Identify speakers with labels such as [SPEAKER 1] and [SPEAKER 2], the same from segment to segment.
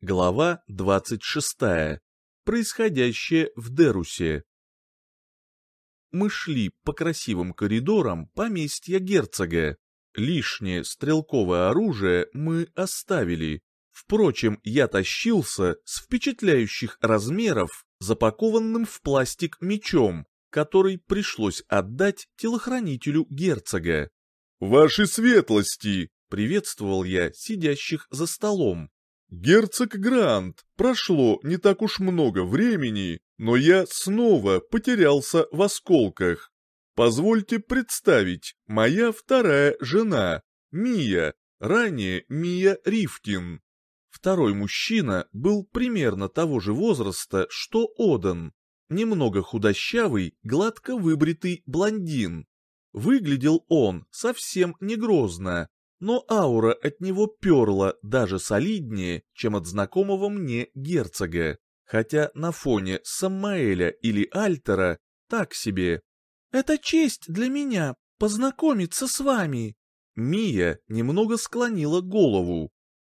[SPEAKER 1] Глава 26. Происходящее в Дерусе. Мы шли по красивым коридорам поместья герцога. Лишнее стрелковое оружие мы оставили. Впрочем, я тащился с впечатляющих размеров, запакованным в пластик мечом, который пришлось отдать телохранителю герцога.
[SPEAKER 2] «Ваши светлости!»
[SPEAKER 1] — приветствовал я сидящих за столом.
[SPEAKER 2] «Герцог Грант, прошло не так уж много времени, но я снова потерялся в осколках. Позвольте представить, моя вторая жена, Мия, ранее Мия Рифтин».
[SPEAKER 1] Второй мужчина был примерно того же возраста, что Одан. Немного худощавый, гладко выбритый блондин. Выглядел он совсем не грозно, но аура от него перла даже солиднее, чем от знакомого мне герцога, хотя на фоне Саммаэля или Альтера так себе. «Это честь для меня познакомиться с вами!» Мия немного склонила голову.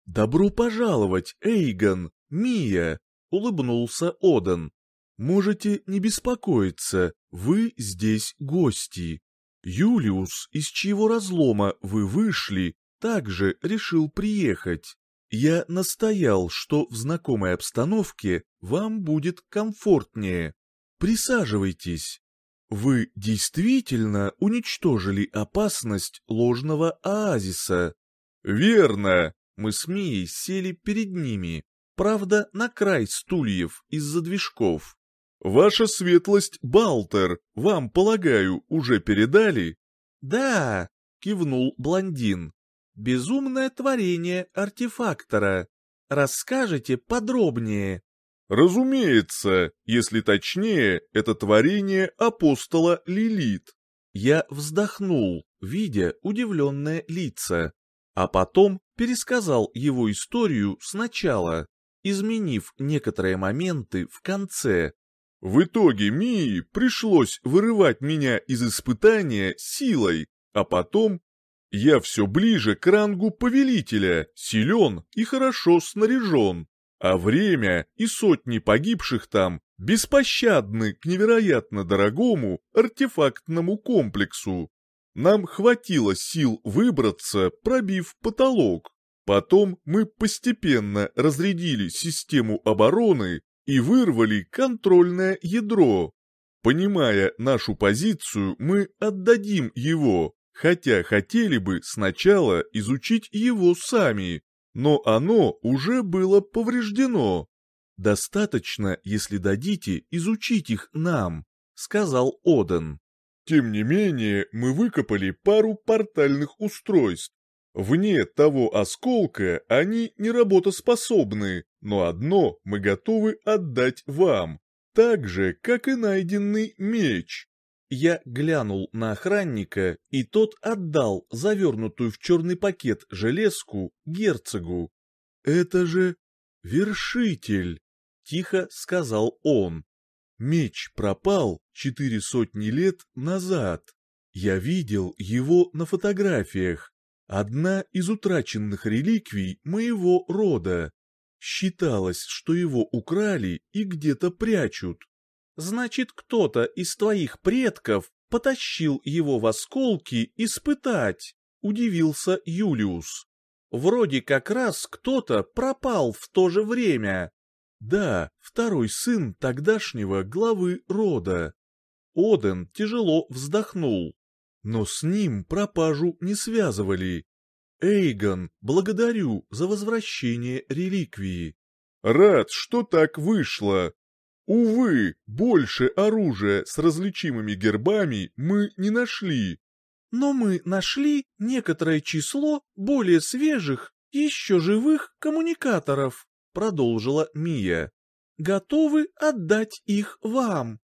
[SPEAKER 1] «Добро пожаловать, Эйгон, Мия!» — улыбнулся Одан. «Можете не беспокоиться, вы здесь гости». Юлиус, из чьего разлома вы вышли, также решил приехать. Я настоял, что в знакомой обстановке вам будет комфортнее. Присаживайтесь. Вы действительно уничтожили опасность ложного оазиса?
[SPEAKER 2] Верно.
[SPEAKER 1] Мы с Мией сели перед ними, правда, на край стульев из-за движков.
[SPEAKER 2] «Ваша светлость, Балтер, вам, полагаю, уже передали?»
[SPEAKER 1] «Да», — кивнул блондин. «Безумное творение артефактора. Расскажите подробнее».
[SPEAKER 2] «Разумеется, если точнее, это творение апостола Лилит».
[SPEAKER 1] Я вздохнул, видя удивленные лица, а потом пересказал его историю сначала, изменив некоторые моменты в конце.
[SPEAKER 2] В итоге Мии пришлось вырывать меня из испытания силой, а потом я все ближе к рангу повелителя, силен и хорошо снаряжен, а время и сотни погибших там беспощадны к невероятно дорогому артефактному комплексу. Нам хватило сил выбраться, пробив потолок. Потом мы постепенно разрядили систему обороны и вырвали контрольное ядро. Понимая нашу позицию, мы отдадим его, хотя хотели бы сначала изучить его сами, но оно уже было повреждено.
[SPEAKER 1] «Достаточно, если дадите изучить их нам», — сказал Оден.
[SPEAKER 2] Тем не менее, мы выкопали пару портальных устройств, Вне того осколка они не работоспособны, но одно мы готовы отдать вам, так же, как и найденный меч.
[SPEAKER 1] Я глянул на охранника, и тот отдал завернутую в черный пакет железку герцогу. «Это же вершитель!» — тихо сказал он. «Меч пропал четыре сотни лет назад. Я видел его на фотографиях. Одна из утраченных реликвий моего рода. Считалось, что его украли и где-то прячут. Значит, кто-то из твоих предков потащил его в осколки испытать, удивился Юлиус. Вроде как раз кто-то пропал в то же время. Да, второй сын тогдашнего главы рода. Оден тяжело вздохнул но с ним пропажу не связывали. Эйгон, благодарю за возвращение реликвии.
[SPEAKER 2] Рад, что так вышло. Увы, больше оружия с различимыми гербами мы не нашли.
[SPEAKER 1] Но мы нашли некоторое число более свежих, еще живых коммуникаторов, продолжила Мия. Готовы отдать их вам?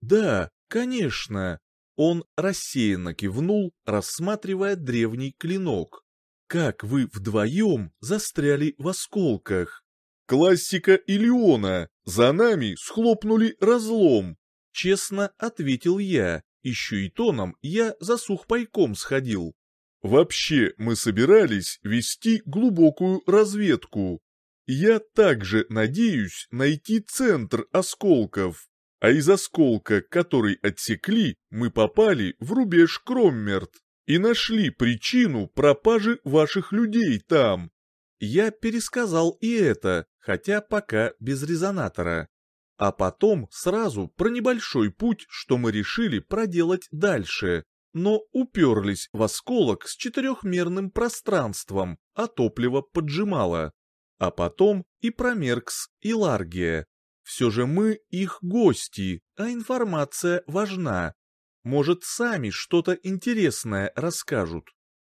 [SPEAKER 1] Да, конечно. Он рассеянно кивнул, рассматривая древний клинок. «Как вы вдвоем застряли в осколках?»
[SPEAKER 2] «Классика Илиона! За нами схлопнули разлом!»
[SPEAKER 1] Честно ответил я, еще и тоном я за сухпайком сходил.
[SPEAKER 2] «Вообще мы собирались вести глубокую разведку. я также надеюсь найти центр осколков. А из осколка, который отсекли, мы попали в рубеж Кроммерт и нашли причину пропажи ваших людей там.
[SPEAKER 1] Я пересказал и это, хотя пока без резонатора. А потом сразу про небольшой путь, что мы решили проделать дальше, но уперлись в осколок с четырехмерным пространством, а топливо поджимало. А потом и про Меркс и Ларгия. Все же мы их гости, а информация важна. Может, сами что-то интересное расскажут.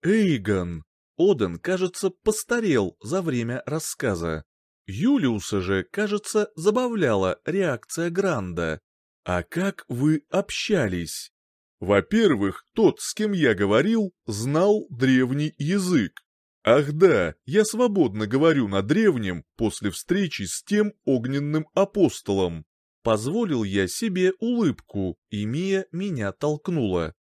[SPEAKER 1] Эйгон. Оден, кажется, постарел за время рассказа. Юлиуса же, кажется, забавляла реакция Гранда. А как вы общались?
[SPEAKER 2] Во-первых, тот, с кем я говорил, знал древний язык. Ах да, я свободно говорю на древнем после встречи с тем огненным апостолом.
[SPEAKER 1] Позволил я себе улыбку, и Мия меня толкнула.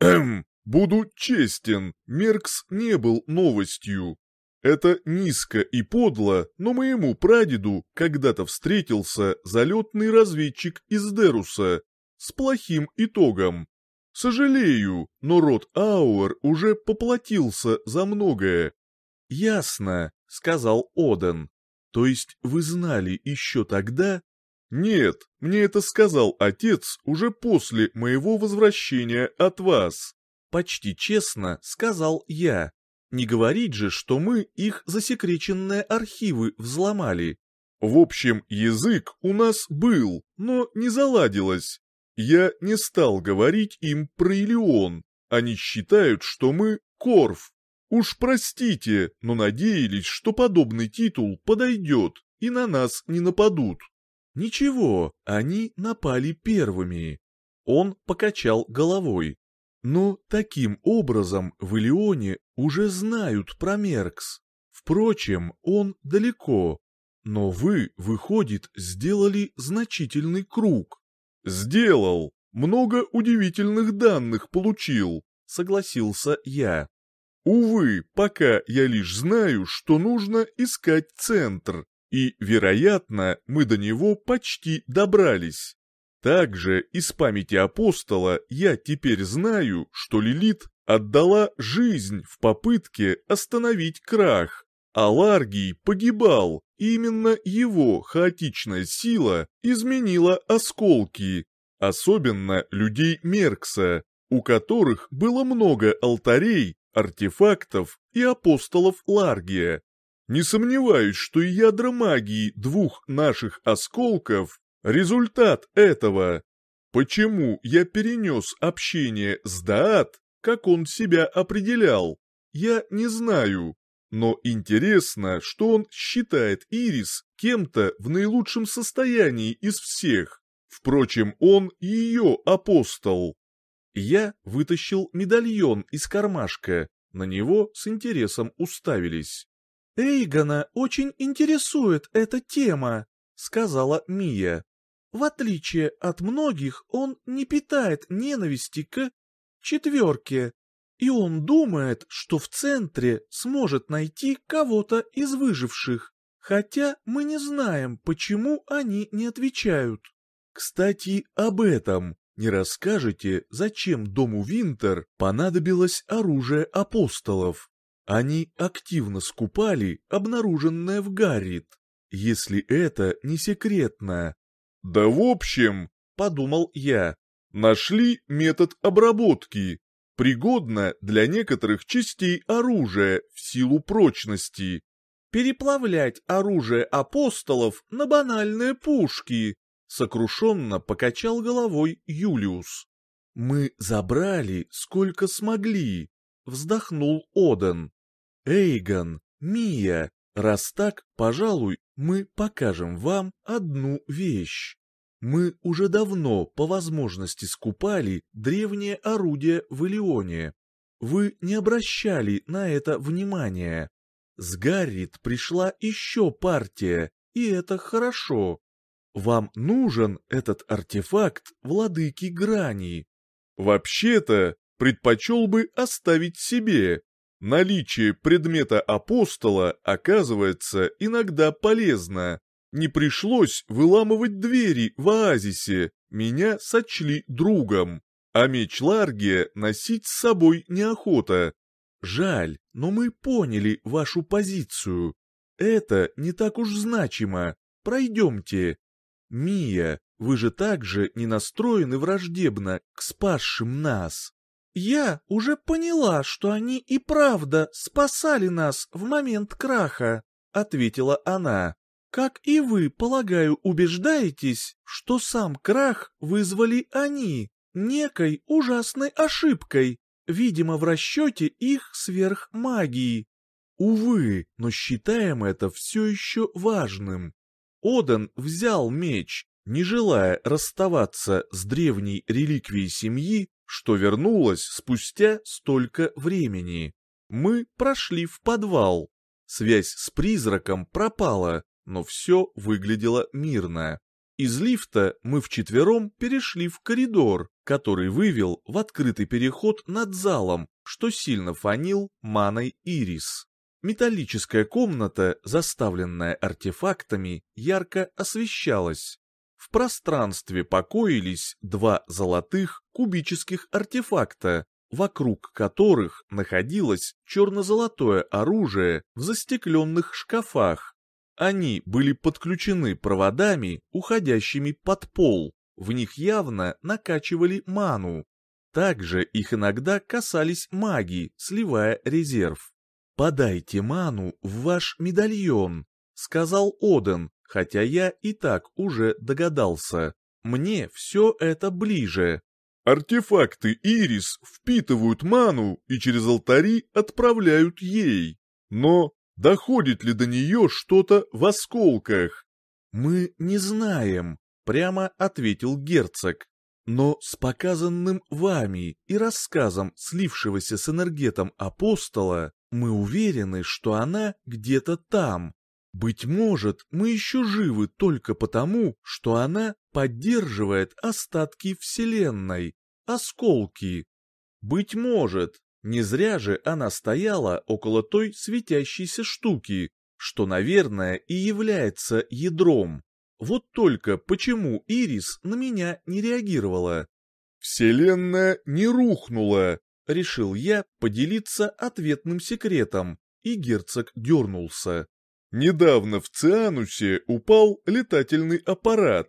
[SPEAKER 2] Эм, буду честен, Меркс не был новостью. Это низко и подло, но моему прадеду когда-то встретился залетный разведчик из Деруса с плохим итогом. Сожалею, но род Ауэр уже поплатился за многое.
[SPEAKER 1] «Ясно», — сказал Оден. «То есть вы знали еще тогда?»
[SPEAKER 2] «Нет, мне это сказал отец уже после моего возвращения от вас».
[SPEAKER 1] «Почти честно», — сказал я. «Не говорить же, что мы их засекреченные архивы взломали».
[SPEAKER 2] «В общем, язык у нас был, но не заладилось. Я не стал говорить им про Илион. Они считают, что мы Корф. Уж простите, но надеялись, что подобный титул подойдет и на нас не нападут.
[SPEAKER 1] Ничего, они напали первыми. Он покачал головой. Но таким образом в Илионе уже знают про Меркс. Впрочем, он далеко. Но вы, выходит, сделали значительный круг.
[SPEAKER 2] Сделал. Много удивительных данных получил, согласился я. Увы, пока я лишь знаю, что нужно искать центр, и, вероятно, мы до него почти добрались. Также из памяти апостола я теперь знаю, что Лилит отдала жизнь в попытке остановить крах, а Ларгий погибал, именно его хаотичная сила изменила осколки, особенно людей Меркса, у которых было много алтарей артефактов и апостолов Ларгия. Не сомневаюсь, что и ядра магии двух наших осколков – результат этого. Почему я перенес общение с Даат, как он себя определял, я не знаю. Но интересно, что он считает Ирис кем-то в наилучшем состоянии из всех. Впрочем, он ее апостол.
[SPEAKER 1] Я вытащил медальон из кармашка, на него с интересом уставились. «Эйгона очень интересует эта тема», — сказала Мия. «В отличие от многих, он не питает ненависти к четверке, и он думает, что в центре сможет найти кого-то из выживших, хотя мы не знаем, почему они не отвечают. Кстати, об этом не расскажете, зачем дому Винтер понадобилось оружие апостолов? Они активно скупали обнаруженное в Гаррит, если это не секретно.
[SPEAKER 2] Да в общем,
[SPEAKER 1] подумал я,
[SPEAKER 2] нашли метод обработки, пригодно для некоторых частей оружия в силу прочности.
[SPEAKER 1] Переплавлять оружие апостолов на банальные пушки, Сокрушенно покачал головой Юлиус. «Мы забрали, сколько смогли», — вздохнул Оден. «Эйгон, Мия, раз так, пожалуй, мы покажем вам одну вещь. Мы уже давно по возможности скупали древнее орудие в Илионе. Вы не обращали на это внимания. С Гаррит пришла еще партия, и это хорошо. Вам нужен этот артефакт владыки грани.
[SPEAKER 2] Вообще-то, предпочел бы оставить себе. Наличие предмета апостола оказывается иногда полезно. Не пришлось выламывать двери в оазисе, меня сочли другом. А меч Ларгия носить с собой неохота.
[SPEAKER 1] Жаль, но мы поняли вашу позицию. Это не так уж значимо. Пройдемте. Мия, вы же также не настроены враждебно к спасшим нас. Я уже поняла, что они и правда спасали нас в момент краха, ответила она. Как и вы, полагаю, убеждаетесь, что сам крах вызвали они, некой ужасной ошибкой, видимо, в расчете их сверхмагии. Увы, но считаем это все еще важным. Одан взял меч, не желая расставаться с древней реликвией семьи, что вернулась спустя столько времени. Мы прошли в подвал. Связь с призраком пропала, но все выглядело мирно. Из лифта мы вчетвером перешли в коридор, который вывел в открытый переход над залом, что сильно фанил маной ирис. Металлическая комната, заставленная артефактами, ярко освещалась. В пространстве покоились два золотых кубических артефакта, вокруг которых находилось черно-золотое оружие в застекленных шкафах. Они были подключены проводами, уходящими под пол, в них явно накачивали ману. Также их иногда касались маги, сливая резерв. «Подайте ману в ваш медальон», — сказал Оден, хотя я и так уже догадался. Мне все это ближе.
[SPEAKER 2] Артефакты Ирис впитывают ману и через алтари отправляют ей. Но доходит ли до нее что-то в осколках?
[SPEAKER 1] Мы не знаем, прямо ответил герцог. Но с показанным вами и рассказом слившегося с энергетом апостола, мы уверены, что она где-то там. Быть может, мы еще живы только потому, что она поддерживает остатки Вселенной, осколки. Быть может, не зря же она стояла около той светящейся штуки, что, наверное, и является ядром. Вот только почему Ирис на меня не реагировала?
[SPEAKER 2] «Вселенная не рухнула», —
[SPEAKER 1] решил я поделиться ответным секретом, и герцог дернулся.
[SPEAKER 2] Недавно в Цианусе упал летательный аппарат.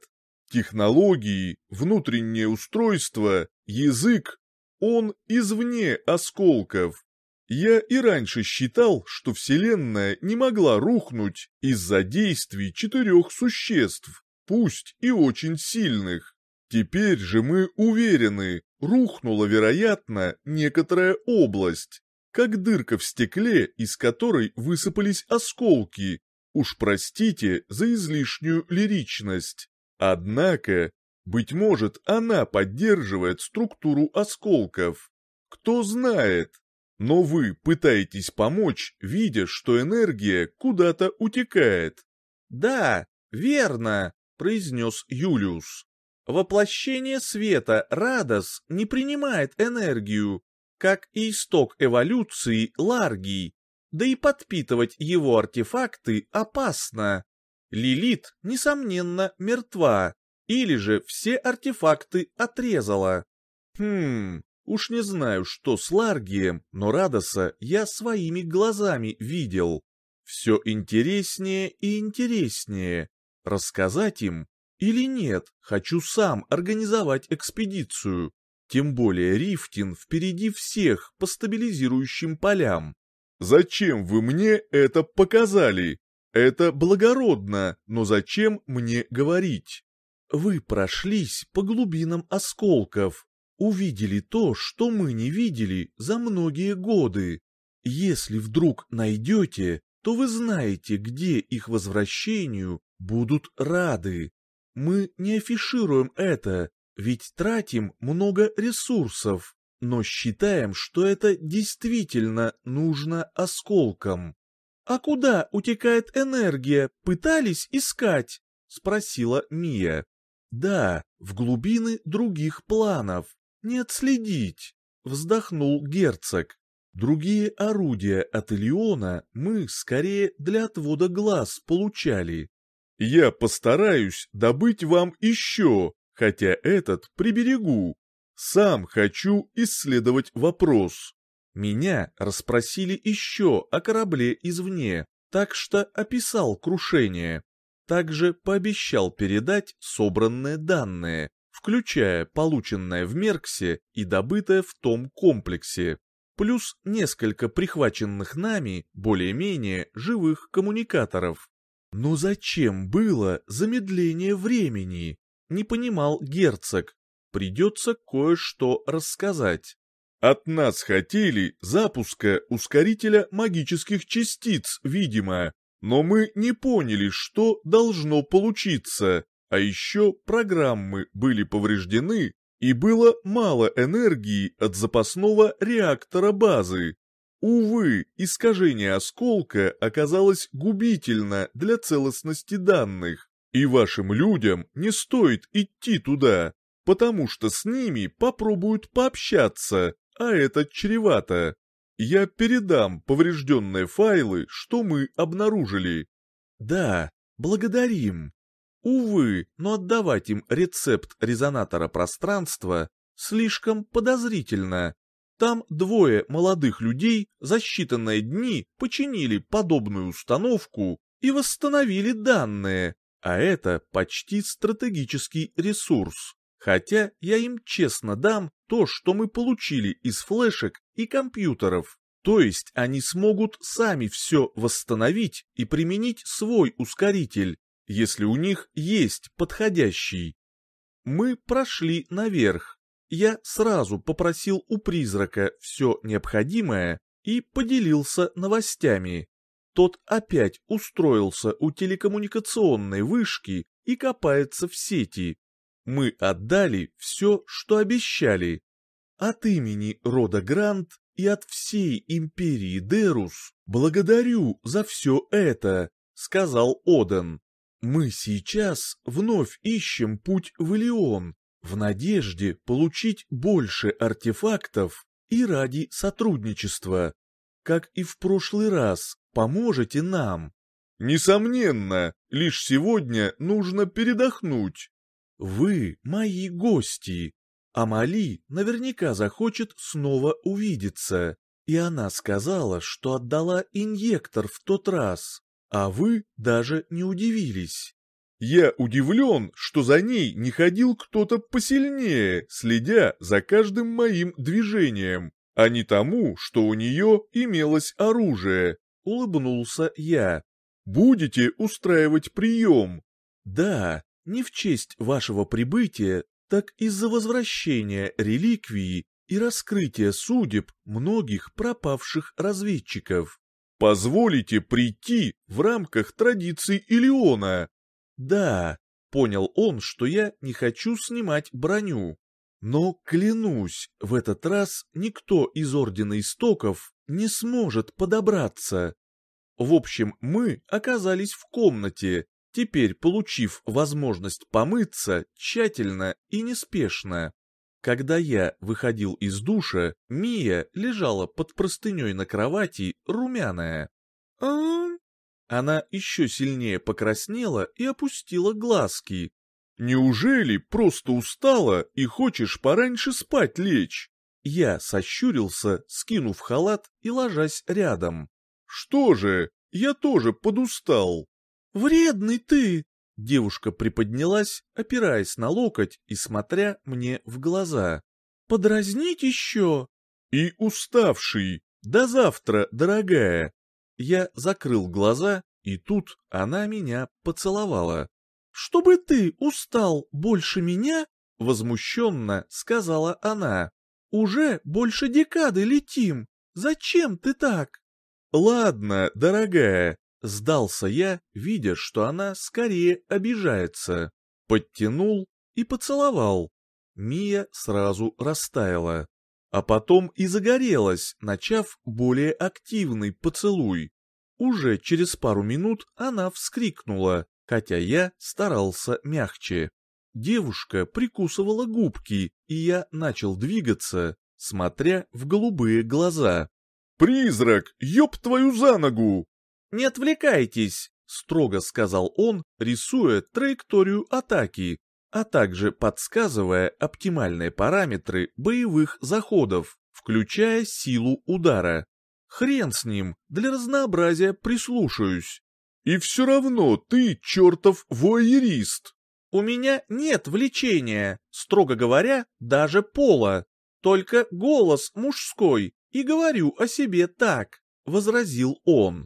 [SPEAKER 2] Технологии, внутреннее устройство, язык, он извне осколков. Я и раньше считал, что Вселенная не могла рухнуть из-за действий четырех существ, пусть и очень сильных. Теперь же мы уверены, рухнула, вероятно, некоторая область, как дырка в стекле, из которой высыпались осколки. Уж простите за излишнюю лиричность. Однако, быть может, она поддерживает структуру осколков. Кто знает, но вы пытаетесь помочь, видя, что энергия куда-то утекает.
[SPEAKER 1] «Да, верно», — произнес Юлиус. «Воплощение света Радос не принимает энергию, как и исток эволюции Ларгий, да и подпитывать его артефакты опасно. Лилит, несомненно, мертва, или же все артефакты отрезала. Хм, Уж не знаю, что с Ларгием, но Радоса я своими глазами видел. Все интереснее и интереснее. Рассказать им или нет, хочу сам организовать экспедицию. Тем более Рифтин впереди всех по стабилизирующим полям.
[SPEAKER 2] «Зачем вы мне это показали? Это благородно, но зачем мне говорить?»
[SPEAKER 1] «Вы прошлись по глубинам осколков, увидели то, что мы не видели за многие годы. Если вдруг найдете, то вы знаете, где их возвращению будут рады. Мы не афишируем это, ведь тратим много ресурсов, но считаем, что это действительно нужно осколкам. «А куда утекает энергия, пытались искать?» — спросила Мия. «Да, в глубины других планов не отследить», — вздохнул герцог. Другие орудия от Илиона мы скорее для отвода глаз получали.
[SPEAKER 2] Я постараюсь добыть вам еще, хотя этот приберегу. Сам хочу исследовать вопрос.
[SPEAKER 1] Меня расспросили еще о корабле извне, так что описал крушение. Также пообещал передать собранные данные, включая полученное в Мерксе и добытое в том комплексе, плюс несколько прихваченных нами более-менее живых коммуникаторов. Но зачем было замедление времени? Не понимал герцог. Придется кое-что рассказать.
[SPEAKER 2] От нас хотели запуска ускорителя магических частиц, видимо, но мы не поняли, что должно получиться, а еще программы были повреждены и было мало энергии от запасного реактора базы. Увы, искажение осколка оказалось губительно для целостности данных, и вашим людям не стоит идти туда, потому что с ними попробуют пообщаться, а это чревато. Я передам поврежденные файлы, что мы обнаружили.
[SPEAKER 1] Да, благодарим. Увы, но отдавать им рецепт резонатора пространства слишком подозрительно. Там двое молодых людей за считанные дни починили подобную установку и восстановили данные, а это почти стратегический ресурс. Хотя я им честно дам то, что мы получили из флешек и компьютеров. То есть они смогут сами все восстановить и применить свой ускоритель, если у них есть подходящий. Мы прошли наверх, я сразу попросил у призрака все необходимое и поделился новостями. Тот опять устроился у телекоммуникационной вышки и копается в сети. Мы отдали все, что обещали. От имени рода Грант и от всей империи Дерус благодарю за все это, сказал Оден. Мы сейчас вновь ищем путь в Илион, в надежде получить больше артефактов и ради сотрудничества. Как и в прошлый раз, поможете нам.
[SPEAKER 2] Несомненно, лишь сегодня нужно передохнуть.
[SPEAKER 1] Вы мои гости. Амали наверняка захочет снова увидеться. И она сказала, что отдала инъектор в тот раз, а вы даже не удивились.
[SPEAKER 2] Я удивлен, что за ней не ходил кто-то посильнее, следя за каждым моим движением, а не тому, что у нее имелось оружие, — улыбнулся я. Будете устраивать прием?
[SPEAKER 1] Да, не в честь вашего прибытия, так из-за возвращения реликвии и раскрытия судеб многих пропавших разведчиков.
[SPEAKER 2] Позволите прийти в рамках традиций Илиона,
[SPEAKER 1] да, понял он, что я не хочу снимать броню. Но, клянусь, в этот раз никто из Ордена Истоков не сможет подобраться. В общем, мы оказались в комнате, теперь получив возможность помыться тщательно и неспешно. Когда я выходил из душа, Мия лежала под простыней на кровати, румяная. «А, она еще сильнее покраснела и опустила глазки.
[SPEAKER 2] «Неужели просто устала и хочешь пораньше спать лечь?»
[SPEAKER 1] Я сощурился, скинув халат и ложась рядом.
[SPEAKER 2] «Что же, я тоже подустал».
[SPEAKER 1] «Вредный ты!» Девушка приподнялась, опираясь на локоть и смотря мне в глаза. «Подразнить еще?»
[SPEAKER 2] «И уставший. До завтра, дорогая».
[SPEAKER 1] Я закрыл глаза, и тут она меня поцеловала. «Чтобы ты устал больше меня?» — возмущенно сказала она. «Уже больше декады летим. Зачем ты так?»
[SPEAKER 2] «Ладно, дорогая», —
[SPEAKER 1] сдался я, видя, что она скорее обижается. Подтянул и поцеловал. Мия сразу растаяла а потом и загорелась, начав более активный поцелуй. Уже через пару минут она вскрикнула, хотя я старался мягче. Девушка прикусывала губки, и я начал двигаться, смотря в голубые глаза.
[SPEAKER 2] «Призрак, ёб твою за ногу!»
[SPEAKER 1] «Не отвлекайтесь!» — строго сказал он, рисуя траекторию атаки, а также подсказывая оптимальные параметры боевых заходов, включая силу удара. Хрен с ним, для разнообразия прислушаюсь.
[SPEAKER 2] И все равно ты чертов воерист.
[SPEAKER 1] У меня нет влечения, строго говоря, даже пола. Только голос мужской, и говорю о себе так, — возразил он.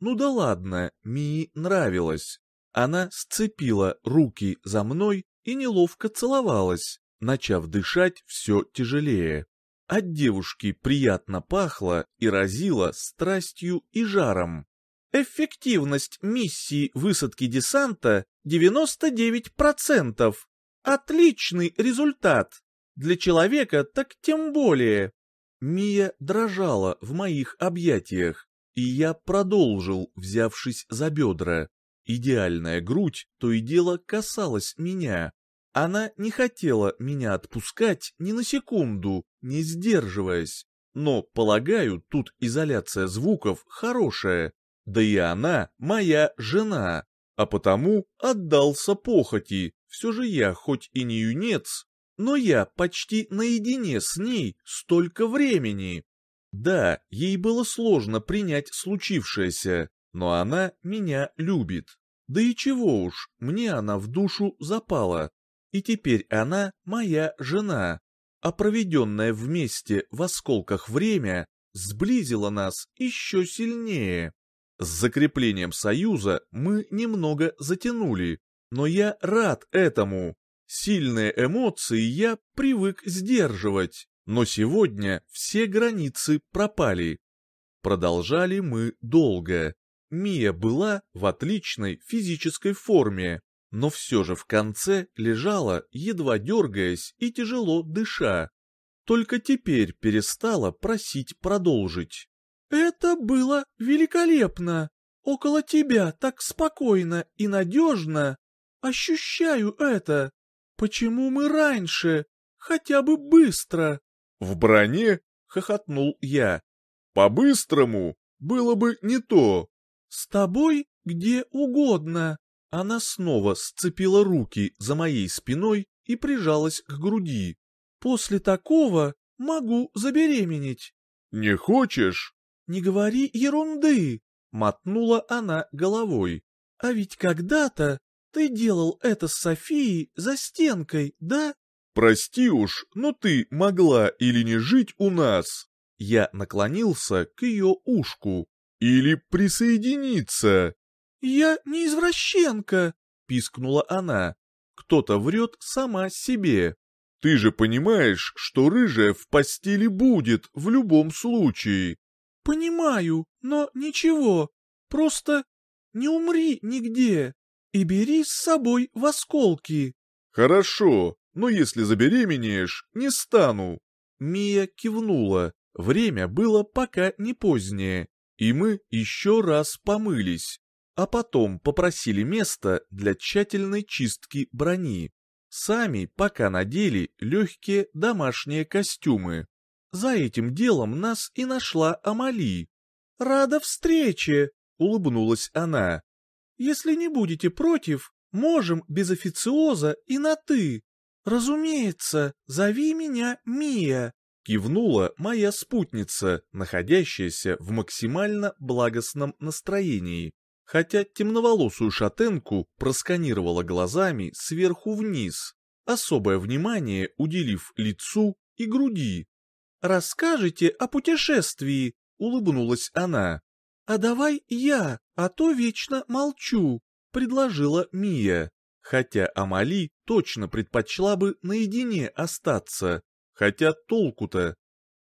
[SPEAKER 1] Ну да ладно, Мии нравилось. Она сцепила руки за мной и неловко целовалась, начав дышать все тяжелее. От девушки приятно пахло и разило страстью и жаром. Эффективность миссии высадки десанта 99%. Отличный результат. Для человека так тем более. Мия дрожала в моих объятиях, и я продолжил, взявшись за бедра. Идеальная грудь то и дело касалась меня. Она не хотела меня отпускать ни на секунду, не сдерживаясь. Но, полагаю, тут изоляция звуков хорошая. Да и она моя жена. А потому отдался похоти. Все же я хоть и не юнец, но я почти наедине с ней столько времени. Да, ей было сложно принять случившееся, но она меня любит. Да и чего уж, мне она в душу запала. И теперь она моя жена, а проведенное вместе в осколках время сблизило нас еще сильнее. С закреплением союза мы немного затянули, но я рад этому. Сильные эмоции я привык сдерживать, но сегодня все границы пропали. Продолжали мы долго. Мия была в отличной физической форме, но все же в конце лежала, едва дергаясь и тяжело дыша. Только теперь перестала просить продолжить. «Это было великолепно! Около тебя так спокойно и надежно! Ощущаю это! Почему мы раньше? Хотя бы быстро!»
[SPEAKER 2] «В броне?» — хохотнул я. «По-быстрому было бы не то!»
[SPEAKER 1] «С тобой где угодно!» Она снова сцепила руки за моей спиной и прижалась к груди. «После такого могу забеременеть».
[SPEAKER 2] «Не хочешь?»
[SPEAKER 1] «Не говори ерунды!» — мотнула она головой. «А ведь когда-то ты делал это с Софией за стенкой, да?»
[SPEAKER 2] «Прости уж, но ты могла или не жить у нас?»
[SPEAKER 1] Я наклонился к ее ушку.
[SPEAKER 2] «Или присоединиться?»
[SPEAKER 1] «Я не извращенка!» — пискнула она. «Кто-то врет сама себе».
[SPEAKER 2] «Ты же понимаешь, что рыжая в постели будет в любом случае».
[SPEAKER 1] «Понимаю, но ничего. Просто не умри нигде и бери с собой в осколки».
[SPEAKER 2] «Хорошо, но если забеременеешь, не стану».
[SPEAKER 1] Мия кивнула. Время было пока не позднее, и мы еще раз помылись а потом попросили место для тщательной чистки брони. Сами пока надели легкие домашние костюмы. За этим делом нас и нашла Амали. «Рада встрече!» — улыбнулась она. «Если не будете против, можем без официоза и на «ты». Разумеется, зови меня Мия», — кивнула моя спутница, находящаяся в максимально благостном настроении хотя темноволосую шатенку просканировала глазами сверху вниз, особое внимание уделив лицу и груди. «Расскажите о путешествии», — улыбнулась она. «А давай я, а то вечно молчу», — предложила Мия, хотя Амали точно предпочла бы наедине остаться, хотя толку-то.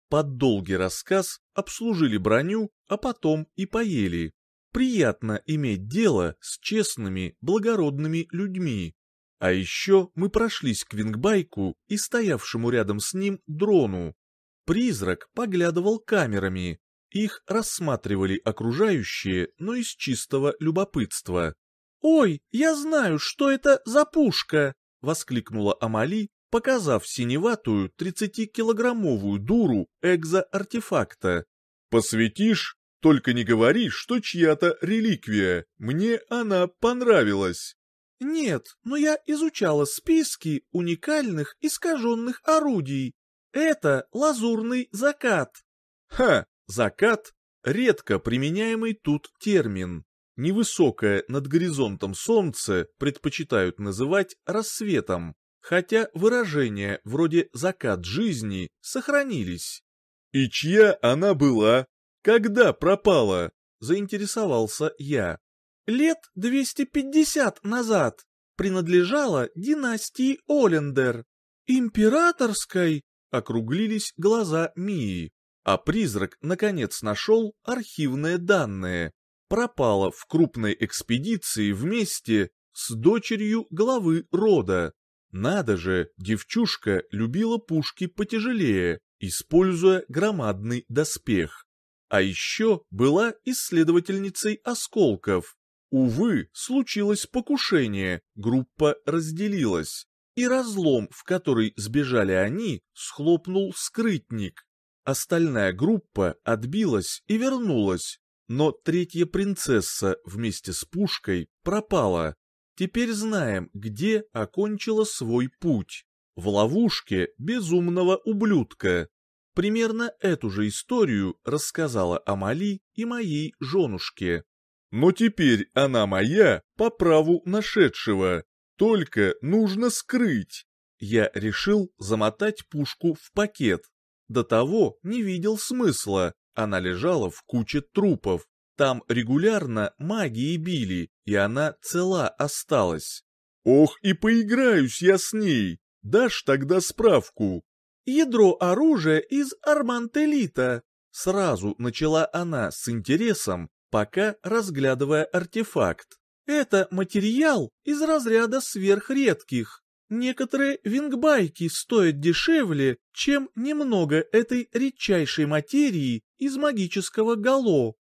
[SPEAKER 1] Под долгий рассказ обслужили броню, а потом и поели. Приятно иметь дело с честными, благородными людьми. А еще мы прошлись к Вингбайку и стоявшему рядом с ним дрону. Призрак поглядывал камерами. Их рассматривали окружающие, но из чистого любопытства. «Ой, я знаю, что это за пушка!» — воскликнула Амали, показав синеватую 30-килограммовую дуру экзоартефакта.
[SPEAKER 2] Посвятишь? Только не говори, что чья-то реликвия. Мне она понравилась.
[SPEAKER 1] Нет, но я изучала списки уникальных искаженных орудий. Это лазурный закат. Ха, закат — редко применяемый тут термин. Невысокое над горизонтом солнце предпочитают называть рассветом, хотя выражения вроде «закат жизни» сохранились.
[SPEAKER 2] «И чья она была? Когда пропала?»
[SPEAKER 1] — заинтересовался я. «Лет 250 назад принадлежала династии Олендер. Императорской!» — округлились глаза Мии, а призрак наконец нашел архивные данные, пропала в крупной экспедиции вместе с дочерью главы рода. Надо же, девчушка любила пушки потяжелее, используя громадный доспех. А еще была исследовательницей осколков. Увы, случилось покушение, группа разделилась. И разлом, в который сбежали они, схлопнул скрытник. Остальная группа отбилась и вернулась, но третья принцесса вместе с пушкой пропала. Теперь знаем, где окончила свой путь. В ловушке безумного ублюдка. Примерно эту же историю рассказала Амали и моей женушке.
[SPEAKER 2] Но теперь она моя по праву нашедшего. Только нужно скрыть.
[SPEAKER 1] Я решил замотать пушку в пакет. До того не видел смысла, она лежала в куче трупов. Там регулярно магии били, и она цела осталась.
[SPEAKER 2] Ох, и поиграюсь я с ней. Дашь тогда справку.
[SPEAKER 1] Ядро оружия из Армантелита. Сразу начала она с интересом, пока разглядывая артефакт. Это материал из разряда сверхредких. Некоторые вингбайки стоят дешевле, чем немного этой редчайшей материи из магического гало.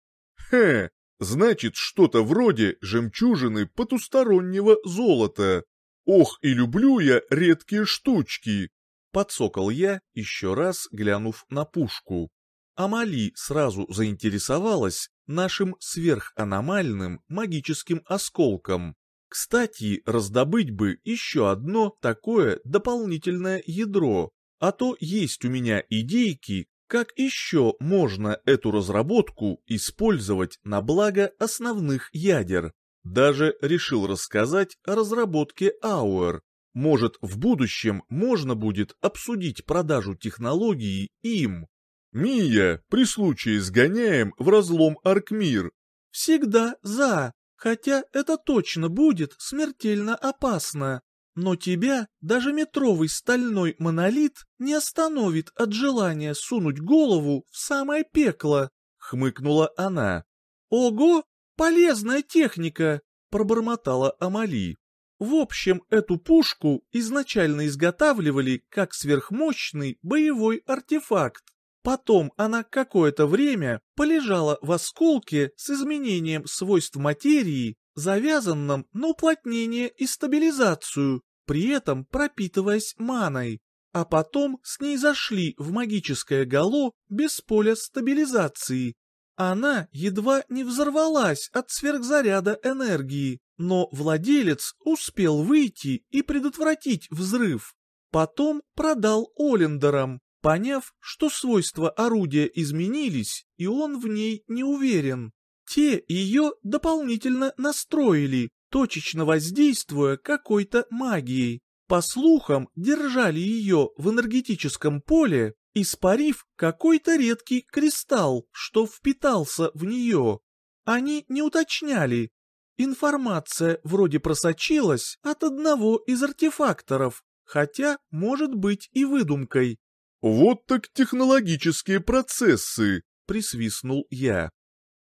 [SPEAKER 2] Хе, значит что-то вроде жемчужины потустороннего золота. Ох, и люблю я редкие штучки.
[SPEAKER 1] Подсокал я, еще раз глянув на пушку. Амали сразу заинтересовалась нашим сверханомальным магическим осколком. Кстати, раздобыть бы еще одно такое дополнительное ядро, а то есть у меня идейки, как еще можно эту разработку использовать на благо основных ядер. Даже решил рассказать о разработке Ауэр. Может, в будущем можно будет обсудить продажу технологии им.
[SPEAKER 2] «Мия, при случае сгоняем в разлом Аркмир».
[SPEAKER 1] «Всегда за», Хотя это точно будет смертельно опасно. Но тебя даже метровый стальной монолит не остановит от желания сунуть голову в самое пекло, хмыкнула она. Ого, полезная техника, пробормотала Амали. В общем, эту пушку изначально изготавливали как сверхмощный боевой артефакт. Потом она какое-то время полежала в осколке с изменением свойств материи, завязанном на уплотнение и стабилизацию, при этом пропитываясь маной. А потом с ней зашли в магическое гало без поля стабилизации. Она едва не взорвалась от сверхзаряда энергии, но владелец успел выйти и предотвратить взрыв. Потом продал Олендерам, поняв, что свойства орудия изменились, и он в ней не уверен. Те ее дополнительно настроили, точечно воздействуя какой-то магией. По слухам, держали ее в энергетическом поле, испарив какой-то редкий кристалл, что впитался в нее. Они не уточняли. Информация вроде просочилась от одного из артефакторов, хотя может быть и выдумкой.
[SPEAKER 2] «Вот так технологические процессы!» — присвистнул я.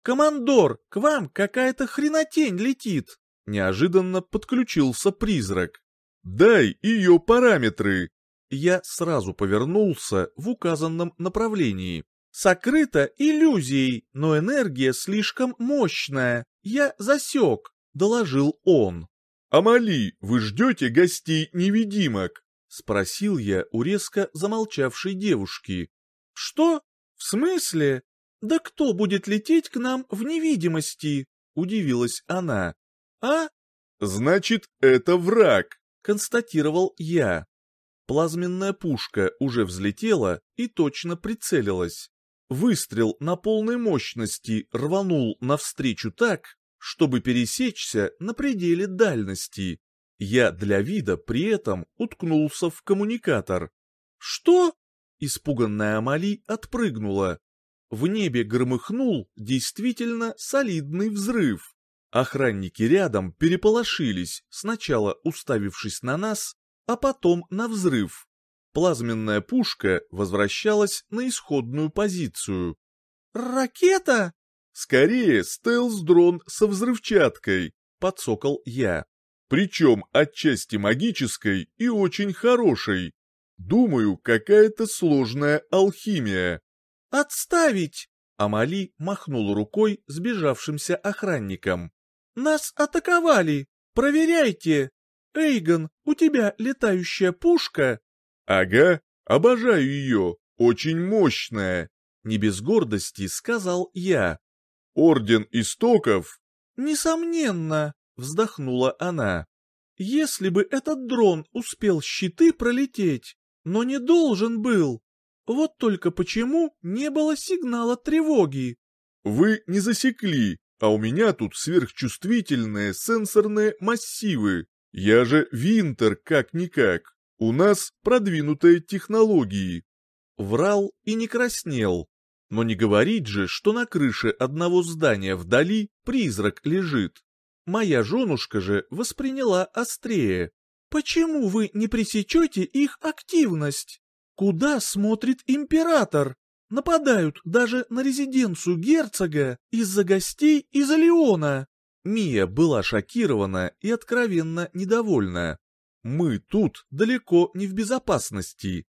[SPEAKER 1] «Командор, к вам какая-то хренотень летит!» Неожиданно подключился призрак.
[SPEAKER 2] «Дай ее параметры!»
[SPEAKER 1] Я сразу повернулся в указанном направлении. «Сокрыто иллюзией, но энергия слишком мощная. Я засек», — доложил он.
[SPEAKER 2] «Амали, вы ждете гостей-невидимок?»
[SPEAKER 1] — спросил я у резко замолчавшей девушки. «Что? В смысле?» «Да кто будет лететь к нам в невидимости?» — удивилась она. «А?»
[SPEAKER 2] «Значит, это враг», —
[SPEAKER 1] констатировал я. Плазменная пушка уже взлетела и точно прицелилась. Выстрел на полной мощности рванул навстречу так, чтобы пересечься на пределе дальности. Я для вида при этом уткнулся в коммуникатор. «Что?» Испуганная Амали отпрыгнула. В небе громыхнул действительно солидный взрыв. Охранники рядом переполошились, сначала уставившись на нас, а потом на взрыв. Плазменная пушка возвращалась на исходную позицию. «Ракета?»
[SPEAKER 2] «Скорее, стелс-дрон со взрывчаткой», — подсокол я. «Причем отчасти магической и очень хорошей. Думаю, какая-то сложная алхимия».
[SPEAKER 1] «Отставить!» — Амали махнул рукой сбежавшимся охранникам. «Нас атаковали! Проверяйте! Эйгон, у тебя летающая пушка?»
[SPEAKER 2] «Ага, обожаю ее, очень мощная!»
[SPEAKER 1] Не без гордости сказал я.
[SPEAKER 2] «Орден Истоков?»
[SPEAKER 1] «Несомненно!» — вздохнула она. «Если бы этот дрон успел щиты пролететь, но не должен был. Вот только почему не было сигнала тревоги?»
[SPEAKER 2] «Вы не засекли, а у меня тут сверхчувствительные сенсорные массивы. Я же Винтер как-никак. У нас продвинутые технологии».
[SPEAKER 1] Врал и не краснел. Но не говорить же, что на крыше одного здания вдали призрак лежит. Моя женушка же восприняла острее. Почему вы не пресечете их активность? Куда смотрит император? Нападают даже на резиденцию герцога из-за гостей из Алиона. Мия была шокирована и откровенно недовольна. Мы тут далеко не в безопасности.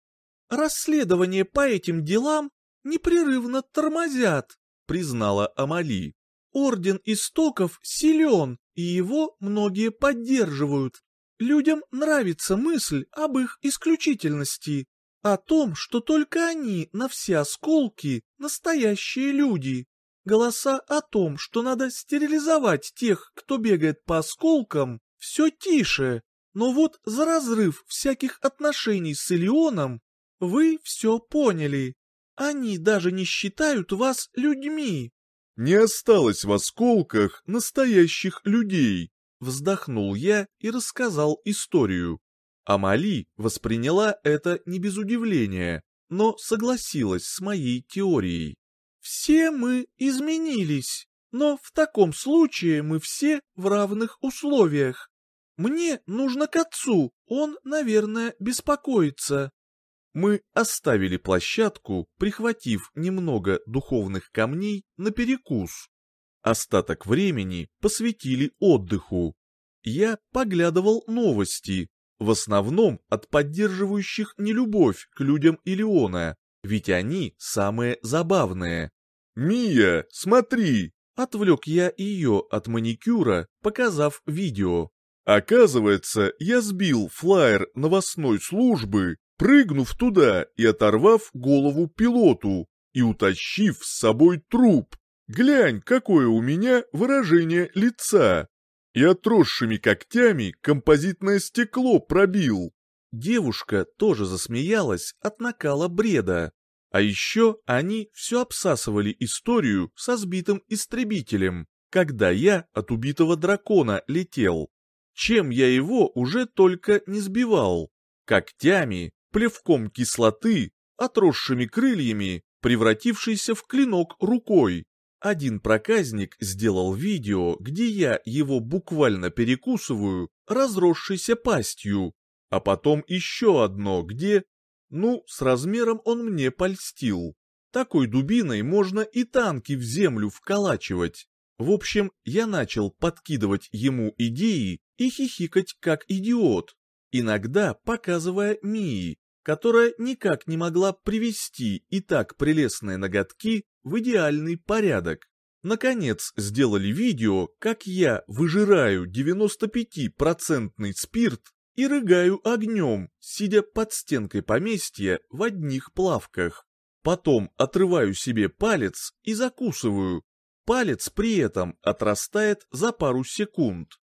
[SPEAKER 1] Расследование по этим делам непрерывно тормозят, признала Амали. Орден Истоков силен, и его многие поддерживают. Людям нравится мысль об их исключительности, о том, что только они на все осколки настоящие люди. Голоса о том, что надо стерилизовать тех, кто бегает по осколкам, все тише. Но вот за разрыв всяких отношений с Илионом вы все поняли. Они даже не считают вас людьми.
[SPEAKER 2] Не осталось в осколках настоящих людей,
[SPEAKER 1] Вздохнул я и рассказал историю. Амали восприняла это не без удивления, но согласилась с моей теорией. «Все мы изменились, но в таком случае мы все в равных условиях. Мне нужно к отцу, он, наверное, беспокоится». Мы оставили площадку, прихватив немного духовных камней на перекус. Остаток времени посвятили отдыху. Я поглядывал новости, в основном от поддерживающих нелюбовь к людям Илиона, ведь они самые забавные.
[SPEAKER 2] «Мия, смотри!»
[SPEAKER 1] — отвлек я ее от маникюра, показав видео.
[SPEAKER 2] Оказывается, я сбил флаер новостной службы, прыгнув туда и оторвав голову пилоту, и утащив с собой труп. Глянь, какое у меня выражение лица. И отросшими когтями композитное стекло пробил.
[SPEAKER 1] Девушка тоже засмеялась от накала бреда. А еще они все обсасывали историю со сбитым истребителем, когда я от убитого дракона летел. Чем я его уже только не сбивал. Когтями, плевком кислоты, отросшими крыльями, превратившийся в клинок рукой. Один проказник сделал видео, где я его буквально перекусываю, разросшейся пастью, а потом еще одно, где... Ну, с размером он мне польстил. Такой дубиной можно и танки в землю вколачивать. В общем, я начал подкидывать ему идеи и хихикать как идиот, иногда показывая Мии, которая никак не могла привести и так прелестные ноготки в идеальный порядок. Наконец сделали видео, как я выжираю 95% спирт и рыгаю огнем, сидя под стенкой поместья в одних плавках. Потом отрываю себе палец и закусываю. Палец при этом отрастает за пару секунд.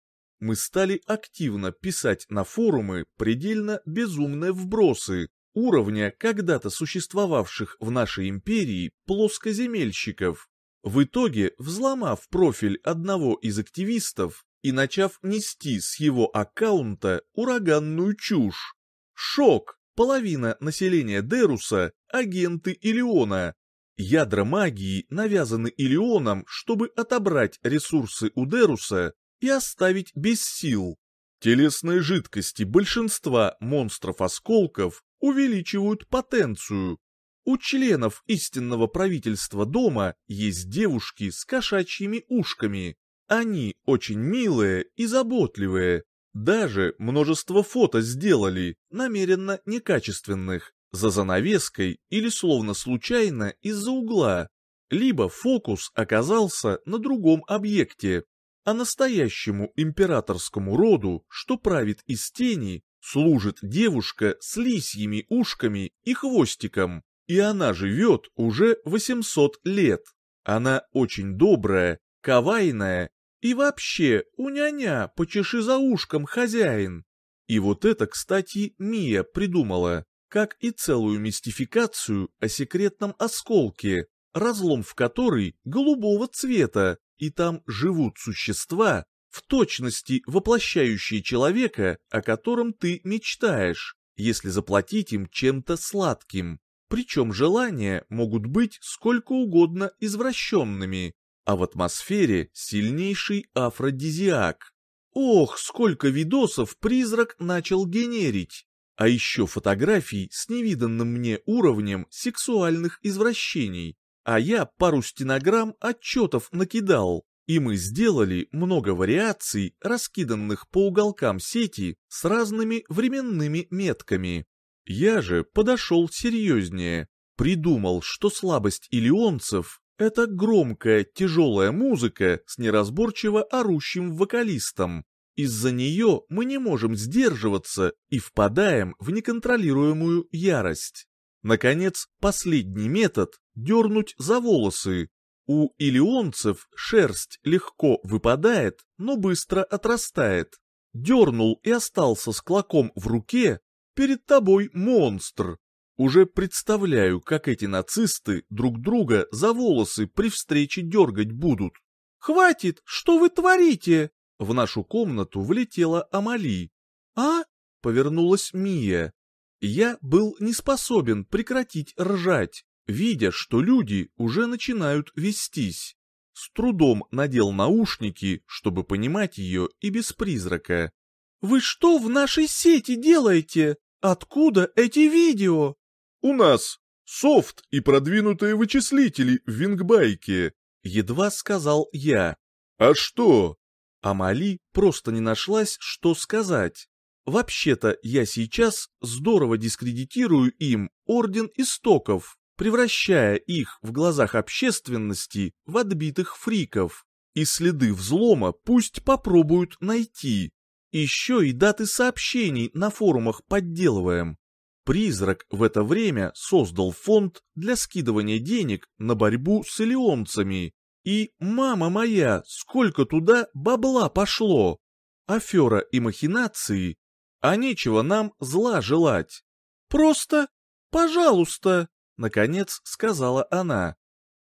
[SPEAKER 1] Мы стали активно писать на форумы предельно безумные вбросы уровня когда-то существовавших в нашей империи плоскоземельщиков. В итоге, взломав профиль одного из активистов и начав нести с его аккаунта ураганную чушь. Шок! Половина населения Деруса – агенты Илиона. Ядра магии навязаны Илионом, чтобы отобрать ресурсы у Деруса и оставить без сил. Телесные жидкости большинства монстров-осколков увеличивают потенцию. У членов истинного правительства дома есть девушки с кошачьими ушками. Они очень милые и заботливые. Даже множество фото сделали, намеренно некачественных, за занавеской или словно случайно из-за угла. Либо фокус оказался на другом объекте, а настоящему императорскому роду, что правит из тени, служит девушка с лисьими ушками и хвостиком, и она живет уже 800 лет. Она очень добрая, кавайная и вообще уня-ня, почеши за ушком, хозяин. И вот это, кстати, Мия придумала, как и целую мистификацию о секретном осколке, разлом в который голубого цвета, и там живут существа, в точности воплощающие человека, о котором ты мечтаешь, если заплатить им чем-то сладким. Причем желания могут быть сколько угодно извращенными, а в атмосфере сильнейший афродизиак. Ох, сколько видосов призрак начал генерить! А еще фотографий с невиданным мне уровнем сексуальных извращений. А я пару стенограмм отчетов накидал, и мы сделали много вариаций, раскиданных по уголкам сети с разными временными метками. Я же подошел серьезнее, придумал, что слабость илионцев — это громкая тяжелая музыка с неразборчиво орущим вокалистом. Из-за нее мы не можем сдерживаться и впадаем в неконтролируемую ярость. Наконец, последний метод — дернуть за волосы. У илионцев шерсть легко выпадает, но быстро отрастает. Дернул и остался с клоком в руке, перед тобой монстр. Уже представляю, как эти нацисты друг друга за волосы при встрече дергать будут. «Хватит, что вы творите?» В нашу комнату влетела Амали. «А?» — повернулась Мия. Я был не способен прекратить ржать, видя, что люди уже начинают вестись. С трудом надел наушники, чтобы понимать ее и без призрака. «Вы что в нашей сети делаете? Откуда эти видео?»
[SPEAKER 2] «У нас софт и продвинутые вычислители в Вингбайке», — едва сказал я. «А что?»
[SPEAKER 1] Амали просто не нашлась, что сказать. Вообще-то я сейчас здорово дискредитирую им Орден Истоков, превращая их в глазах общественности в отбитых фриков. И следы взлома пусть попробуют найти. Еще и даты сообщений на форумах подделываем. Призрак в это время создал фонд для скидывания денег на борьбу с элеонцами. И, мама моя, сколько туда бабла пошло! Афера и махинации а нечего нам зла желать. Просто, пожалуйста, наконец сказала она.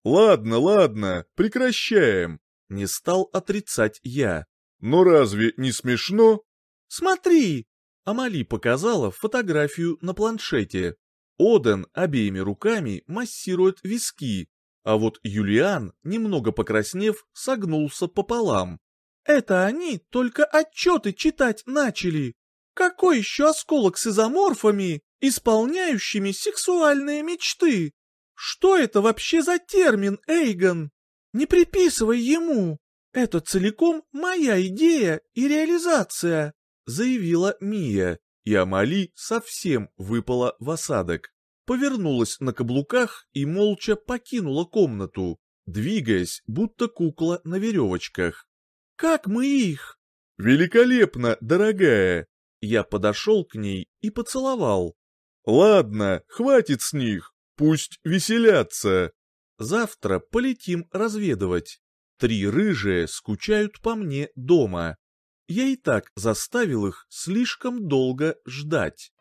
[SPEAKER 2] Ладно, ладно, прекращаем,
[SPEAKER 1] не стал отрицать я.
[SPEAKER 2] Но разве не смешно?
[SPEAKER 1] Смотри, Амали показала фотографию на планшете. Оден обеими руками массирует виски, а вот Юлиан, немного покраснев, согнулся пополам. «Это они только отчеты читать начали. Какой еще осколок с изоморфами, исполняющими сексуальные мечты? Что это вообще за термин, Эйгон? Не приписывай ему. Это целиком моя идея и реализация, заявила Мия, и Амали совсем выпала в осадок. Повернулась на каблуках и молча покинула комнату, двигаясь, будто кукла на веревочках. «Как мы их?»
[SPEAKER 2] «Великолепно, дорогая!»
[SPEAKER 1] Я подошел к ней и поцеловал.
[SPEAKER 2] «Ладно, хватит с них. пусть веселятся.
[SPEAKER 1] Завтра полетим разведывать. Три рыжие скучают по мне дома. Я и так заставил их слишком долго ждать.